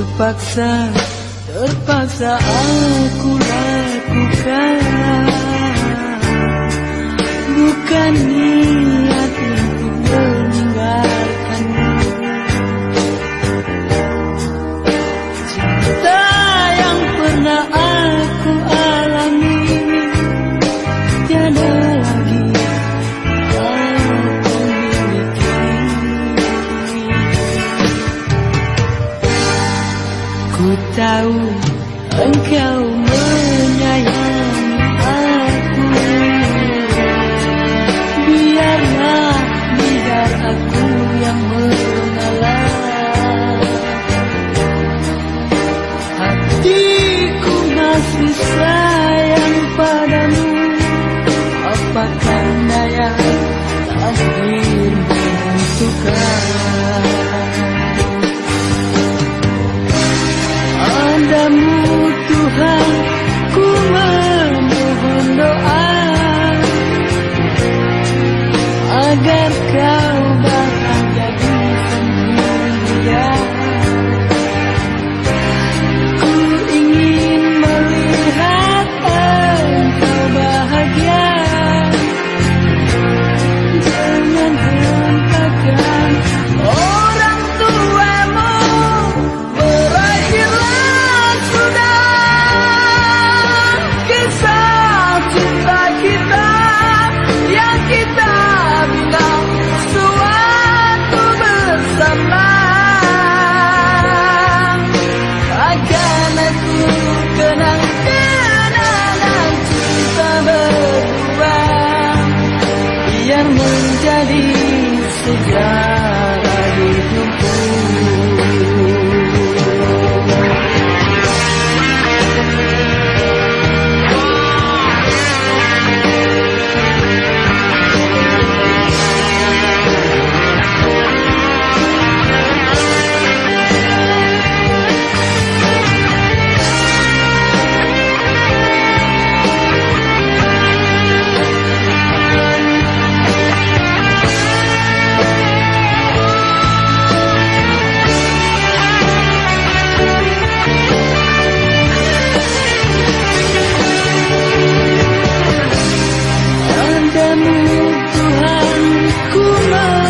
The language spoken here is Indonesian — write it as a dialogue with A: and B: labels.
A: terpaksa terpaksa aku lakukan. Bukan tahu engkau menyayang aku. Biarlah biar aku yang mengalah. Hatiku masih sayang padamu. Apakah karena yang takdir menentukan? God. The guy. Tuhan ku mau